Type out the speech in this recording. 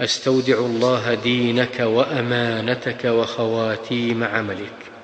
أستودع الله دينك وأمانتك وخواتيم عملك.